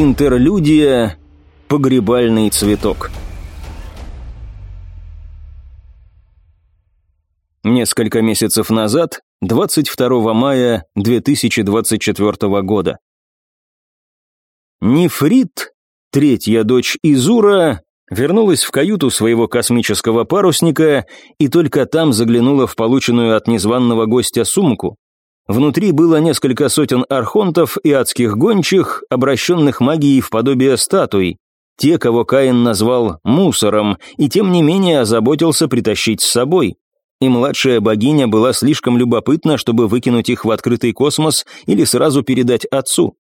Интерлюдия «Погребальный цветок». Несколько месяцев назад, 22 мая 2024 года. Нефрит, третья дочь Изура, вернулась в каюту своего космического парусника и только там заглянула в полученную от незваного гостя сумку. Внутри было несколько сотен архонтов и адских гончих, обращенных магией в подобие статуй, те, кого Каин назвал мусором, и тем не менее озаботился притащить с собой. И младшая богиня была слишком любопытна, чтобы выкинуть их в открытый космос или сразу передать отцу.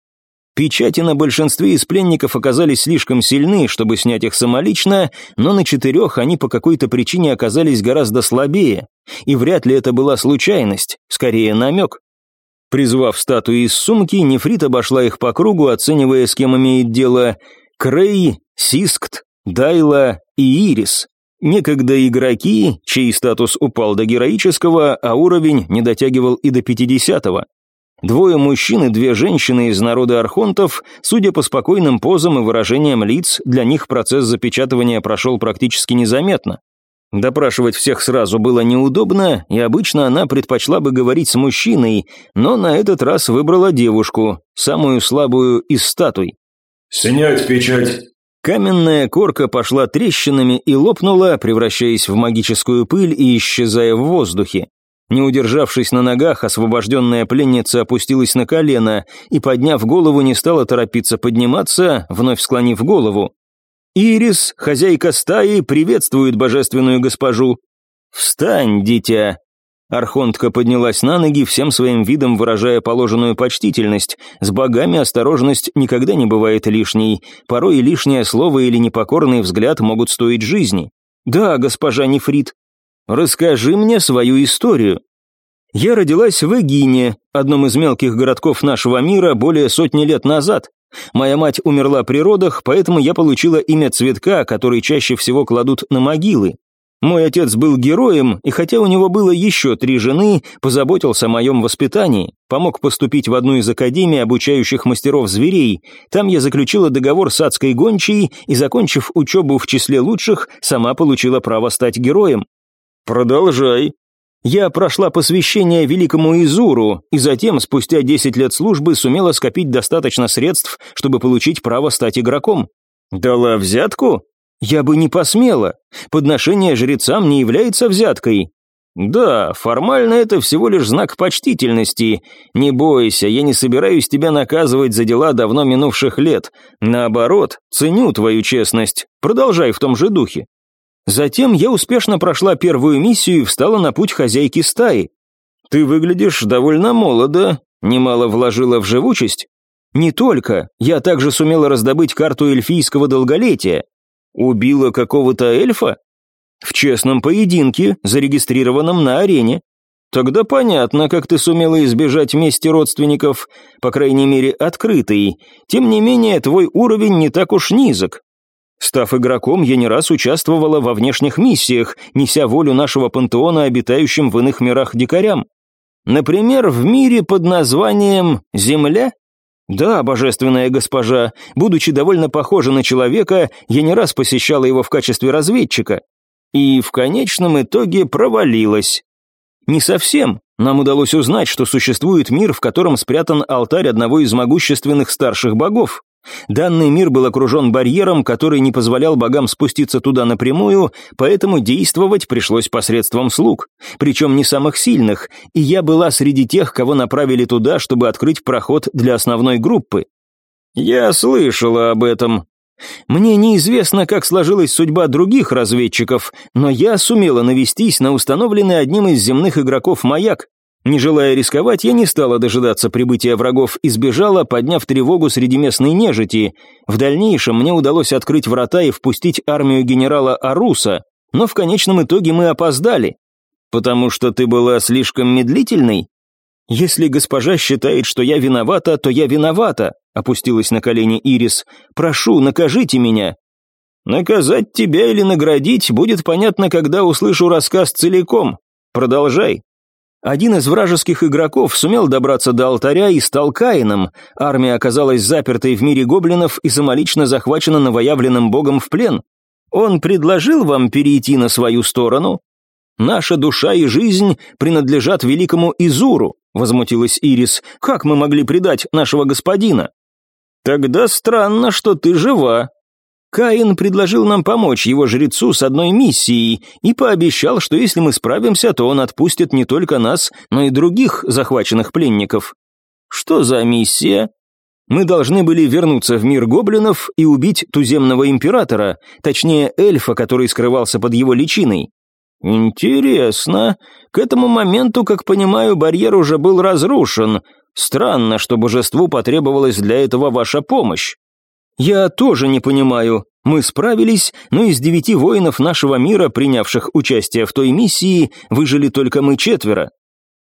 Печати на большинстве из пленников оказались слишком сильны, чтобы снять их самолично, но на четырех они по какой-то причине оказались гораздо слабее. И вряд ли это была случайность, скорее намек. Призвав статуи из сумки, Нефрит обошла их по кругу, оценивая, с кем имеет дело Крей, Сискт, Дайла и Ирис. Некогда игроки, чей статус упал до героического, а уровень не дотягивал и до пятидесятого. Двое мужчин и две женщины из народа архонтов, судя по спокойным позам и выражениям лиц, для них процесс запечатывания прошел практически незаметно. Допрашивать всех сразу было неудобно, и обычно она предпочла бы говорить с мужчиной, но на этот раз выбрала девушку, самую слабую из статуй. «Снять печать!» Каменная корка пошла трещинами и лопнула, превращаясь в магическую пыль и исчезая в воздухе. Не удержавшись на ногах, освобожденная пленница опустилась на колено и, подняв голову, не стала торопиться подниматься, вновь склонив голову. Ирис, хозяйка стаи, приветствует божественную госпожу. «Встань, дитя!» Архонтка поднялась на ноги, всем своим видом выражая положенную почтительность. С богами осторожность никогда не бывает лишней. Порой лишнее слово или непокорный взгляд могут стоить жизни. «Да, госпожа Нефрит, расскажи мне свою историю». Я родилась в Эгине, одном из мелких городков нашего мира, более сотни лет назад. Моя мать умерла при родах, поэтому я получила имя цветка, который чаще всего кладут на могилы. Мой отец был героем, и хотя у него было еще три жены, позаботился о моем воспитании, помог поступить в одну из академий, обучающих мастеров зверей. Там я заключила договор с адской гончей и, закончив учебу в числе лучших, сама получила право стать героем. «Продолжай», я прошла посвящение великому Изуру, и затем, спустя 10 лет службы, сумела скопить достаточно средств, чтобы получить право стать игроком. Дала взятку? Я бы не посмела. Подношение жрецам не является взяткой. Да, формально это всего лишь знак почтительности. Не бойся, я не собираюсь тебя наказывать за дела давно минувших лет. Наоборот, ценю твою честность. Продолжай в том же духе. Затем я успешно прошла первую миссию и встала на путь хозяйки стаи. Ты выглядишь довольно молодо, немало вложила в живучесть. Не только, я также сумела раздобыть карту эльфийского долголетия. Убила какого-то эльфа? В честном поединке, зарегистрированном на арене. Тогда понятно, как ты сумела избежать мести родственников, по крайней мере, открытой. Тем не менее, твой уровень не так уж низок. Став игроком, я не раз участвовала во внешних миссиях, неся волю нашего пантеона обитающим в иных мирах дикарям. Например, в мире под названием «Земля»? Да, божественная госпожа, будучи довольно похожа на человека, я не раз посещала его в качестве разведчика. И в конечном итоге провалилась. Не совсем. Нам удалось узнать, что существует мир, в котором спрятан алтарь одного из могущественных старших богов. Данный мир был окружен барьером, который не позволял богам спуститься туда напрямую, поэтому действовать пришлось посредством слуг, причем не самых сильных, и я была среди тех, кого направили туда, чтобы открыть проход для основной группы. Я слышала об этом. Мне неизвестно, как сложилась судьба других разведчиков, но я сумела навестись на установленный одним из земных игроков маяк, не желая рисковать, я не стала дожидаться прибытия врагов и сбежала, подняв тревогу среди местной нежити. В дальнейшем мне удалось открыть врата и впустить армию генерала Аруса, но в конечном итоге мы опоздали. Потому что ты была слишком медлительной? Если госпожа считает, что я виновата, то я виновата, опустилась на колени Ирис. Прошу, накажите меня. Наказать тебя или наградить будет понятно, когда услышу рассказ целиком. Продолжай. Один из вражеских игроков сумел добраться до алтаря и стал Каином. Армия оказалась запертой в мире гоблинов и самолично захвачена новоявленным богом в плен. Он предложил вам перейти на свою сторону? Наша душа и жизнь принадлежат великому Изуру, возмутилась Ирис. Как мы могли предать нашего господина? Тогда странно, что ты жива, Каин предложил нам помочь его жрецу с одной миссией и пообещал, что если мы справимся, то он отпустит не только нас, но и других захваченных пленников. Что за миссия? Мы должны были вернуться в мир гоблинов и убить туземного императора, точнее эльфа, который скрывался под его личиной. Интересно. К этому моменту, как понимаю, барьер уже был разрушен. Странно, что божеству потребовалась для этого ваша помощь. «Я тоже не понимаю. Мы справились, но из девяти воинов нашего мира, принявших участие в той миссии, выжили только мы четверо.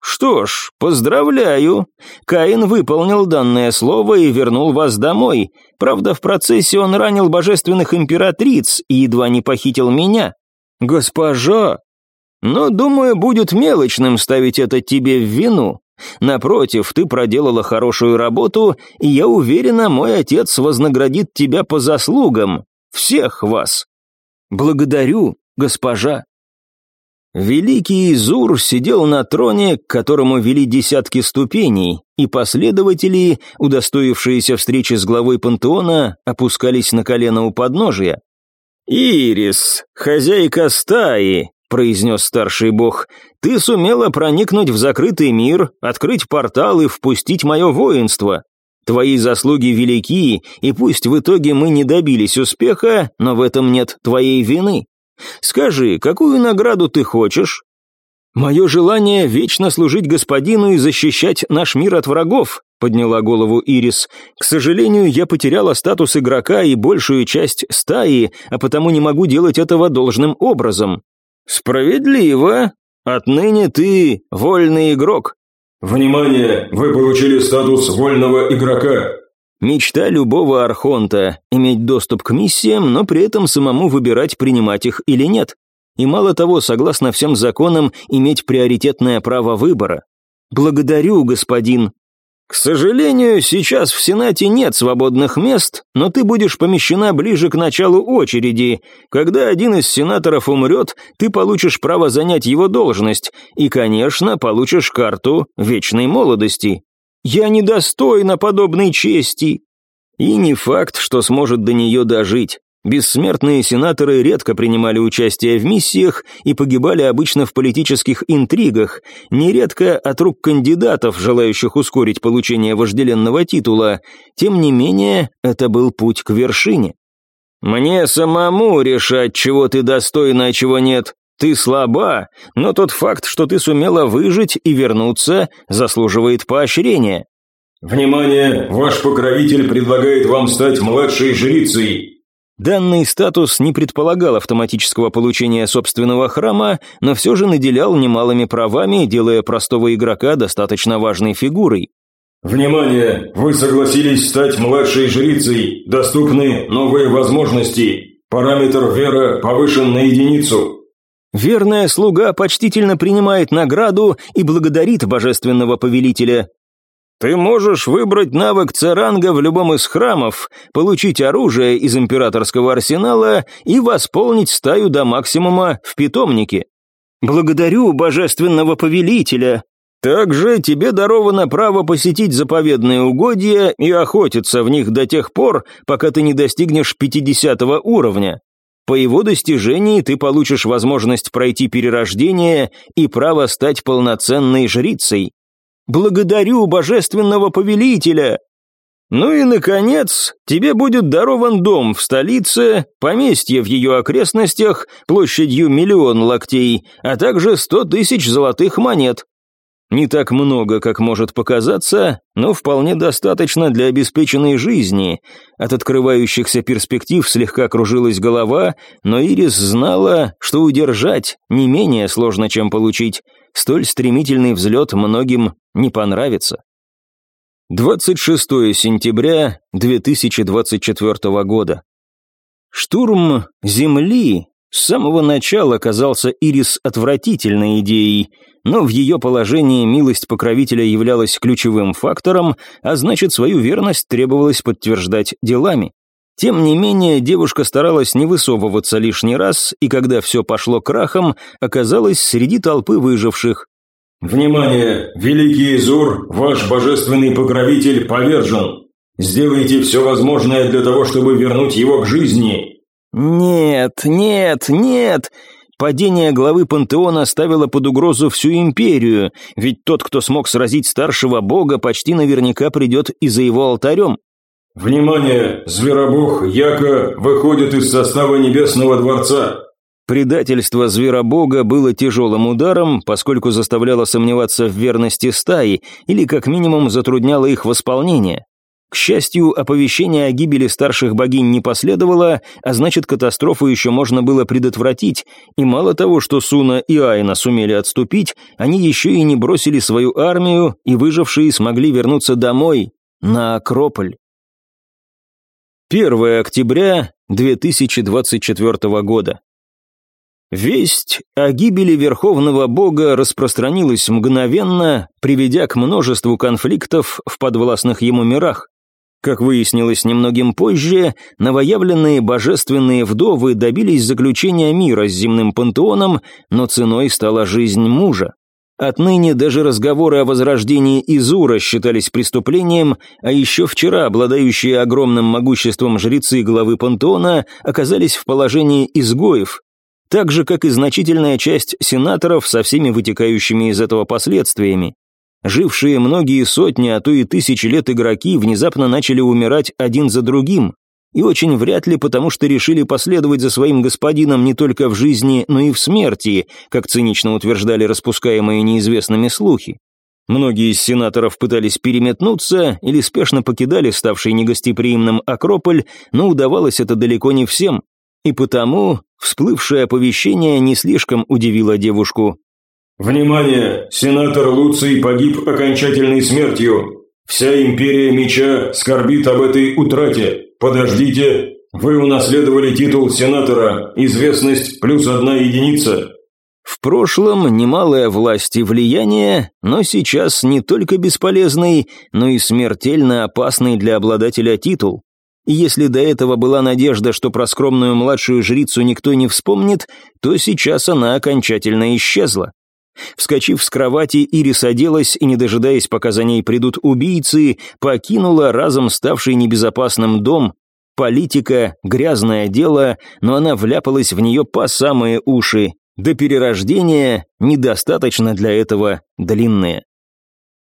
«Что ж, поздравляю. Каин выполнил данное слово и вернул вас домой. Правда, в процессе он ранил божественных императриц и едва не похитил меня. Госпожа! Но, думаю, будет мелочным ставить это тебе в вину. Напротив, ты проделала хорошую работу, и я уверена, мой отец вознаградит тебя по заслугам. Всех вас. Благодарю, госпожа. Великий Изур сидел на троне, к которому вели десятки ступеней, и последователи, удостоившиеся встречи с главой пантеона, опускались на колено у подножия. «Ирис, хозяйка стаи, — произнес старший бог, — «ты сумела проникнуть в закрытый мир, открыть портал и впустить мое воинство. Твои заслуги велики, и пусть в итоге мы не добились успеха, но в этом нет твоей вины. Скажи, какую награду ты хочешь?» «Мое желание вечно служить господину и защищать наш мир от врагов», — подняла голову Ирис. «К сожалению, я потеряла статус игрока и большую часть стаи, а потому не могу делать этого должным образом. «Справедливо. Отныне ты вольный игрок». «Внимание! Вы получили статус вольного игрока». Мечта любого архонта – иметь доступ к миссиям, но при этом самому выбирать, принимать их или нет. И мало того, согласно всем законам, иметь приоритетное право выбора. «Благодарю, господин», «К сожалению, сейчас в Сенате нет свободных мест, но ты будешь помещена ближе к началу очереди. Когда один из сенаторов умрет, ты получишь право занять его должность и, конечно, получишь карту вечной молодости. Я недостойна подобной чести». И не факт, что сможет до нее дожить. Бессмертные сенаторы редко принимали участие в миссиях и погибали обычно в политических интригах, нередко от рук кандидатов, желающих ускорить получение вожделенного титула. Тем не менее, это был путь к вершине. «Мне самому решать, чего ты достойна, а чего нет. Ты слаба, но тот факт, что ты сумела выжить и вернуться, заслуживает поощрения». «Внимание! Ваш покровитель предлагает вам стать младшей жрицей. Данный статус не предполагал автоматического получения собственного храма, но все же наделял немалыми правами, делая простого игрока достаточно важной фигурой. «Внимание! Вы согласились стать младшей жрицей. Доступны новые возможности. Параметр вера повышен на единицу». Верная слуга почтительно принимает награду и благодарит божественного повелителя. Ты можешь выбрать навык царанга в любом из храмов, получить оружие из императорского арсенала и восполнить стаю до максимума в питомнике. Благодарю божественного повелителя. Также тебе даровано право посетить заповедные угодья и охотиться в них до тех пор, пока ты не достигнешь 50 уровня. По его достижении ты получишь возможность пройти перерождение и право стать полноценной жрицей. Благодарю божественного повелителя!» «Ну и, наконец, тебе будет дарован дом в столице, поместье в ее окрестностях площадью миллион локтей, а также сто тысяч золотых монет. Не так много, как может показаться, но вполне достаточно для обеспеченной жизни. От открывающихся перспектив слегка кружилась голова, но Ирис знала, что удержать не менее сложно, чем получить. Столь стремительный взлет многим не понравится. 26 сентября 2024 года. Штурм Земли С самого начала казался Ирис отвратительной идеей, но в ее положении милость покровителя являлась ключевым фактором, а значит, свою верность требовалось подтверждать делами. Тем не менее, девушка старалась не высовываться лишний раз, и когда все пошло крахом, оказалась среди толпы выживших. «Внимание! Великий Изур, ваш божественный покровитель, повержен! Сделайте все возможное для того, чтобы вернуть его к жизни!» «Нет, нет, нет!» Падение главы пантеона ставило под угрозу всю империю, ведь тот, кто смог сразить старшего бога, почти наверняка придет и за его алтарем. «Внимание! Зверобог Яко выходит из состава Небесного Дворца!» Предательство Зверобога было тяжелым ударом, поскольку заставляло сомневаться в верности стаи или как минимум затрудняло их восполнение. К счастью, оповещение о гибели старших богинь не последовало, а значит, катастрофу еще можно было предотвратить, и мало того, что Суна и Айна сумели отступить, они еще и не бросили свою армию, и выжившие смогли вернуться домой, на Акрополь. 1 октября 2024 года. Весть о гибели Верховного Бога распространилась мгновенно, приведя к множеству конфликтов в подвластных ему мирах. Как выяснилось немногим позже, новоявленные божественные вдовы добились заключения мира с земным пантеоном, но ценой стала жизнь мужа. Отныне даже разговоры о возрождении Изура считались преступлением, а еще вчера обладающие огромным могуществом жрецы главы пантеона оказались в положении изгоев, так же, как и значительная часть сенаторов со всеми вытекающими из этого последствиями. Жившие многие сотни, а то и тысячи лет игроки внезапно начали умирать один за другим, и очень вряд ли потому, что решили последовать за своим господином не только в жизни, но и в смерти, как цинично утверждали распускаемые неизвестными слухи. Многие из сенаторов пытались переметнуться или спешно покидали ставший негостеприимным Акрополь, но удавалось это далеко не всем. И потому всплывшее оповещение не слишком удивило девушку. «Внимание! Сенатор Луций погиб окончательной смертью. Вся империя меча скорбит об этой утрате. Подождите, вы унаследовали титул сенатора, известность плюс одна единица. В прошлом немалая власть и влияние, но сейчас не только бесполезный, но и смертельно опасный для обладателя титул. И если до этого была надежда, что про скромную младшую жрицу никто не вспомнит, то сейчас она окончательно исчезла. Вскочив с кровати, Ирис оделась и, не дожидаясь, пока за ней придут убийцы, покинула разом ставший небезопасным дом. Политика — грязное дело, но она вляпалась в нее по самые уши. До перерождения недостаточно для этого длинные.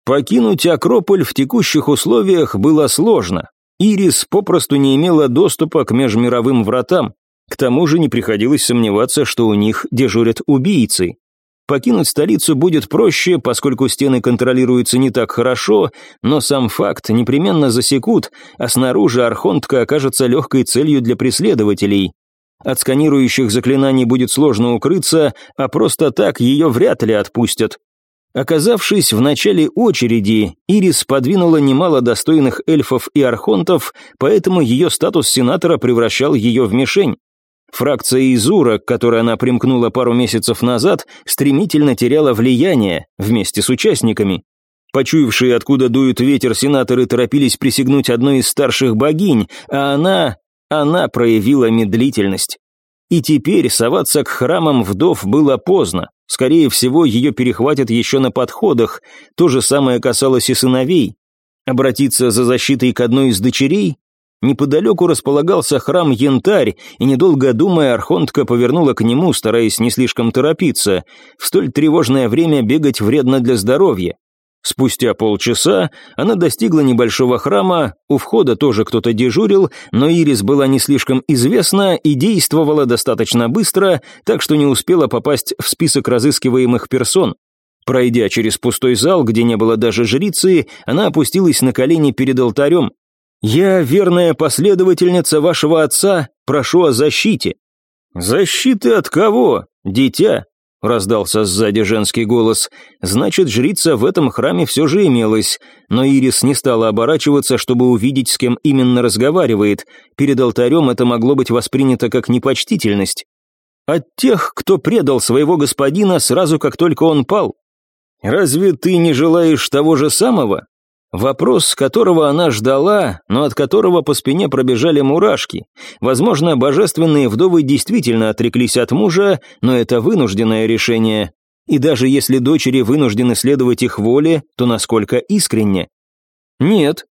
Покинуть Акрополь в текущих условиях было сложно. Ирис попросту не имела доступа к межмировым вратам. К тому же не приходилось сомневаться, что у них дежурят убийцы. Покинуть столицу будет проще, поскольку стены контролируются не так хорошо, но сам факт непременно засекут, а снаружи Архонтка окажется легкой целью для преследователей. От сканирующих заклинаний будет сложно укрыться, а просто так ее вряд ли отпустят. Оказавшись в начале очереди, Ирис подвинула немало достойных эльфов и архонтов, поэтому ее статус сенатора превращал ее в мишень. Фракция Изура, к которой она примкнула пару месяцев назад, стремительно теряла влияние вместе с участниками. Почуявшие, откуда дует ветер, сенаторы торопились присягнуть одной из старших богинь, а она... она проявила медлительность. И теперь соваться к храмам вдов было поздно. Скорее всего, ее перехватят еще на подходах. То же самое касалось и сыновей. Обратиться за защитой к одной из дочерей Неподалеку располагался храм Янтарь, и, недолго думая, Архонтка повернула к нему, стараясь не слишком торопиться. В столь тревожное время бегать вредно для здоровья. Спустя полчаса она достигла небольшого храма, у входа тоже кто-то дежурил, но Ирис была не слишком известна и действовала достаточно быстро, так что не успела попасть в список разыскиваемых персон. Пройдя через пустой зал, где не было даже жрицы, она опустилась на колени перед алтарем. «Я, верная последовательница вашего отца, прошу о защите». «Защиты от кого, дитя?» — раздался сзади женский голос. «Значит, жрица в этом храме все же имелась». Но Ирис не стала оборачиваться, чтобы увидеть, с кем именно разговаривает. Перед алтарем это могло быть воспринято как непочтительность. От тех, кто предал своего господина сразу, как только он пал. Разве ты не желаешь того же самого? Вопрос, которого она ждала, но от которого по спине пробежали мурашки. Возможно, божественные вдовы действительно отреклись от мужа, но это вынужденное решение. И даже если дочери вынуждены следовать их воле, то насколько искренне? Нет.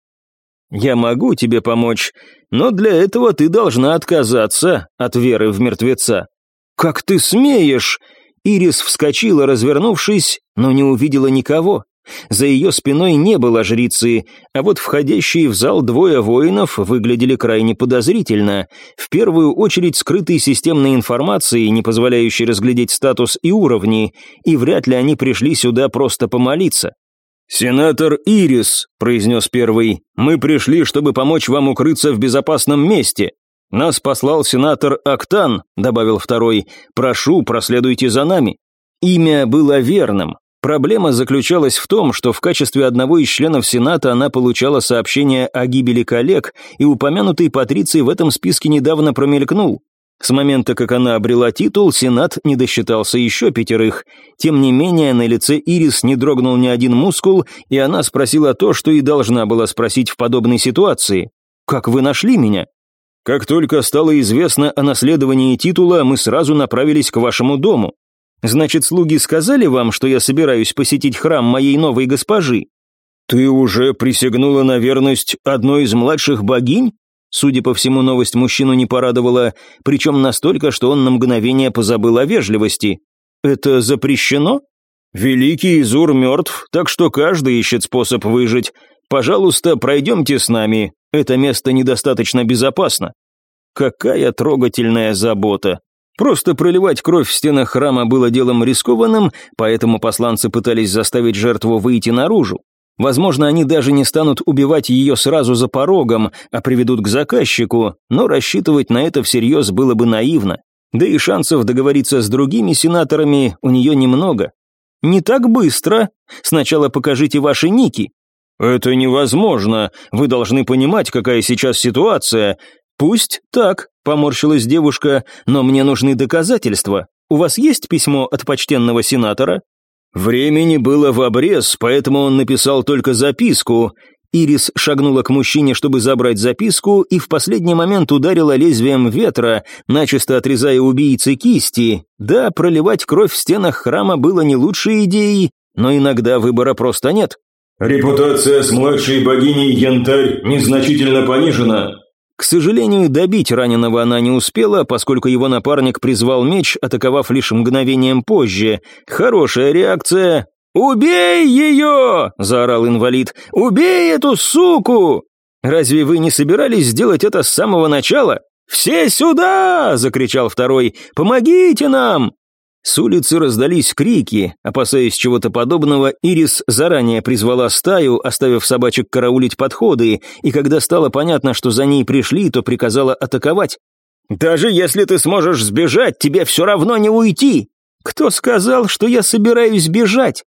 Я могу тебе помочь, но для этого ты должна отказаться от веры в мертвеца. Как ты смеешь? Ирис вскочила, развернувшись, но не увидела никого. За ее спиной не было жрицы, а вот входящие в зал двое воинов выглядели крайне подозрительно. В первую очередь скрытой системной информацией, не позволяющей разглядеть статус и уровни, и вряд ли они пришли сюда просто помолиться. «Сенатор Ирис», — произнес первый, — «мы пришли, чтобы помочь вам укрыться в безопасном месте. «Нас послал сенатор Актан», — добавил второй. «Прошу, проследуйте за нами». Имя было верным. Проблема заключалась в том, что в качестве одного из членов Сената она получала сообщение о гибели коллег, и упомянутый Патриций в этом списке недавно промелькнул. С момента, как она обрела титул, Сенат не досчитался еще пятерых. Тем не менее, на лице Ирис не дрогнул ни один мускул, и она спросила то, что и должна была спросить в подобной ситуации. «Как вы нашли меня?» Как только стало известно о наследовании титула, мы сразу направились к вашему дому. Значит, слуги сказали вам, что я собираюсь посетить храм моей новой госпожи? Ты уже присягнула на верность одной из младших богинь? Судя по всему, новость мужчину не порадовала, причем настолько, что он на мгновение позабыл о вежливости. Это запрещено? Великий Изур мертв, так что каждый ищет способ выжить. Пожалуйста, пройдемте с нами, это место недостаточно безопасно. Какая трогательная забота. Просто проливать кровь в стенах храма было делом рискованным, поэтому посланцы пытались заставить жертву выйти наружу. Возможно, они даже не станут убивать ее сразу за порогом, а приведут к заказчику, но рассчитывать на это всерьез было бы наивно. Да и шансов договориться с другими сенаторами у нее немного. «Не так быстро. Сначала покажите ваши ники», «Это невозможно. Вы должны понимать, какая сейчас ситуация». «Пусть так», — поморщилась девушка, «но мне нужны доказательства. У вас есть письмо от почтенного сенатора?» Времени было в обрез, поэтому он написал только записку. Ирис шагнула к мужчине, чтобы забрать записку, и в последний момент ударила лезвием ветра, начисто отрезая убийце кисти. Да, проливать кровь в стенах храма было не лучшей идеей, но иногда выбора просто нет. Репутация с младшей богиней Янтарь незначительно понижена. К сожалению, добить раненого она не успела, поскольку его напарник призвал меч, атаковав лишь мгновением позже. Хорошая реакция. «Убей ее!» – заорал инвалид. «Убей эту суку!» «Разве вы не собирались сделать это с самого начала?» «Все сюда!» – закричал второй. «Помогите нам!» С улицы раздались крики. Опасаясь чего-то подобного, Ирис заранее призвала стаю, оставив собачек караулить подходы, и когда стало понятно, что за ней пришли, то приказала атаковать. «Даже если ты сможешь сбежать, тебе все равно не уйти!» «Кто сказал, что я собираюсь бежать?»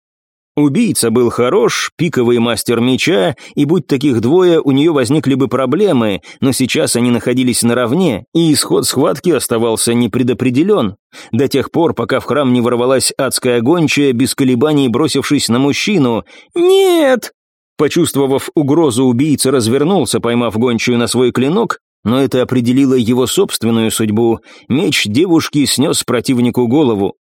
Убийца был хорош, пиковый мастер меча, и будь таких двое, у нее возникли бы проблемы, но сейчас они находились наравне, и исход схватки оставался непредопределен. До тех пор, пока в храм не ворвалась адская гончая, без колебаний бросившись на мужчину. «Нет!» Почувствовав угрозу, убийца развернулся, поймав гончую на свой клинок, но это определило его собственную судьбу. Меч девушки снес противнику голову.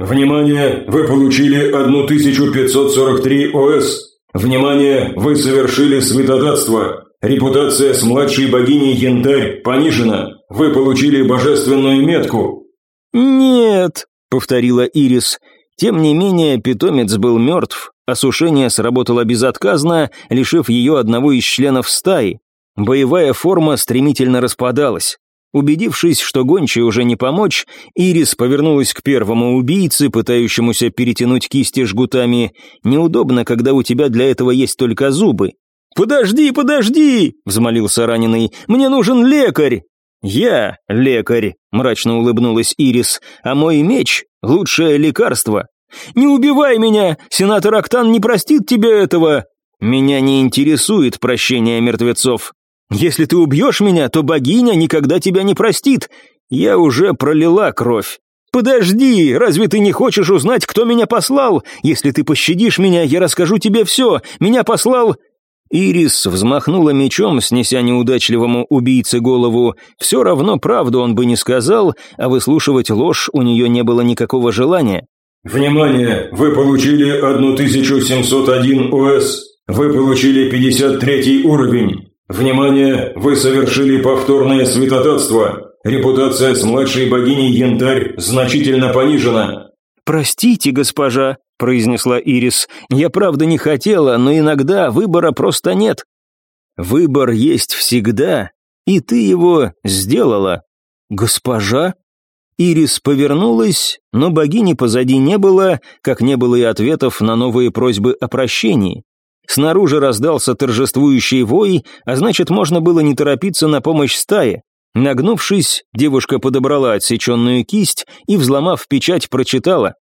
Внимание! Вы получили 1543 ОС. Внимание! Вы совершили святотатство. Репутация с младшей богиней Янтарь понижена. Вы получили божественную метку. «Нет», — повторила Ирис. Тем не менее, питомец был мертв. Осушение сработало безотказно, лишив ее одного из членов стаи. Боевая форма стремительно распадалась. Убедившись, что гончей уже не помочь, Ирис повернулась к первому убийце, пытающемуся перетянуть кисти жгутами. Неудобно, когда у тебя для этого есть только зубы. «Подожди, подожди!» — взмолился раненый. «Мне нужен лекарь!» «Я лекарь», — мрачно улыбнулась Ирис, «а мой меч — лучшее лекарство». «Не убивай меня! Сенатор Актан не простит тебе этого!» «Меня не интересует прощение мертвецов. Если ты убьешь меня, то богиня никогда тебя не простит. Я уже пролила кровь. «Подожди, разве ты не хочешь узнать, кто меня послал? Если ты пощадишь меня, я расскажу тебе все. Меня послал...» Ирис взмахнула мечом, снеся неудачливому убийце голову. Все равно правду он бы не сказал, а выслушивать ложь у нее не было никакого желания. «Внимание! Вы получили 1701 ОС. Вы получили 53 уровень. Внимание! Вы совершили повторное святотатство. Репутация с младшей богиней Янтарь значительно понижена». «Простите, госпожа», — произнесла Ирис, — «я правда не хотела, но иногда выбора просто нет». «Выбор есть всегда, и ты его сделала». «Госпожа?» Ирис повернулась, но богини позади не было, как не было и ответов на новые просьбы о прощении. Снаружи раздался торжествующий вой, а значит, можно было не торопиться на помощь стае. Нагнувшись, девушка подобрала отсеченную кисть и, взломав печать, прочитала.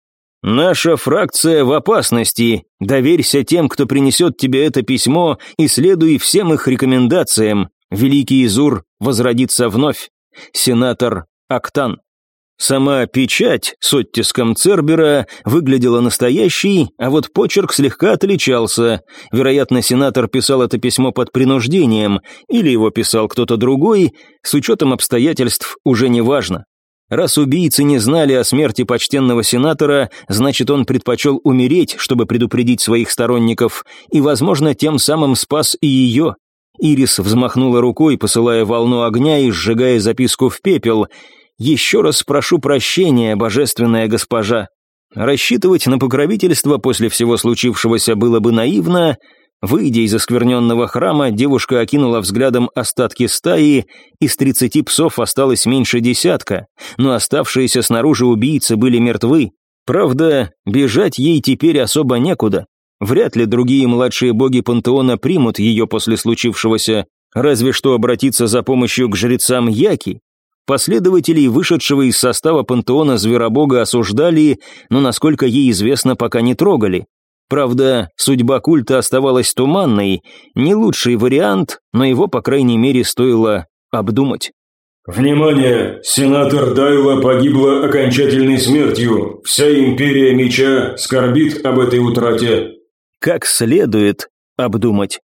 «Наша фракция в опасности. Доверься тем, кто принесет тебе это письмо, и следуй всем их рекомендациям. Великий Изур возродится вновь. Сенатор Актан». Сама печать с оттиском Цербера выглядела настоящей, а вот почерк слегка отличался. Вероятно, сенатор писал это письмо под принуждением, или его писал кто-то другой, с учетом обстоятельств уже не важно. Раз убийцы не знали о смерти почтенного сенатора, значит, он предпочел умереть, чтобы предупредить своих сторонников, и, возможно, тем самым спас и ее. Ирис взмахнула рукой, посылая волну огня и сжигая записку в пепел — еще раз прошу прощения, божественная госпожа. Рассчитывать на покровительство после всего случившегося было бы наивно. Выйдя из оскверненного храма, девушка окинула взглядом остатки стаи, из тридцати псов осталось меньше десятка, но оставшиеся снаружи убийцы были мертвы. Правда, бежать ей теперь особо некуда. Вряд ли другие младшие боги пантеона примут ее после случившегося, разве что обратиться за помощью к жрецам Яки, Последователей, вышедшего из состава пантеона Зверобога, осуждали, но, насколько ей известно, пока не трогали. Правда, судьба культа оставалась туманной, не лучший вариант, но его, по крайней мере, стоило обдумать. «Внимание! Сенатор Дайла погибла окончательной смертью. Вся империя меча скорбит об этой утрате». Как следует обдумать.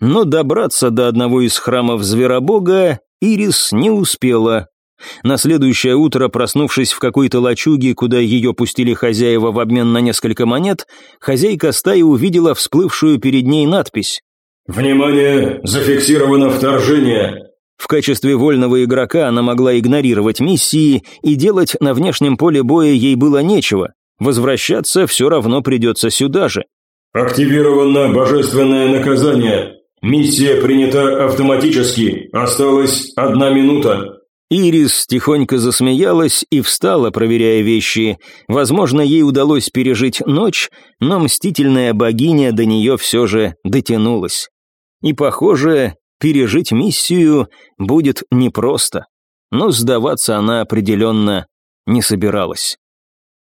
Но добраться до одного из храмов Зверобога Ирис не успела. На следующее утро, проснувшись в какой-то лачуге, куда ее пустили хозяева в обмен на несколько монет, хозяйка стаи увидела всплывшую перед ней надпись. «Внимание! Зафиксировано вторжение!» В качестве вольного игрока она могла игнорировать миссии, и делать на внешнем поле боя ей было нечего. Возвращаться все равно придется сюда же. «Активировано божественное наказание. Миссия принята автоматически. Осталась одна минута». Ирис тихонько засмеялась и встала, проверяя вещи. Возможно, ей удалось пережить ночь, но мстительная богиня до нее все же дотянулась. И, похоже, пережить миссию будет непросто. Но сдаваться она определенно не собиралась.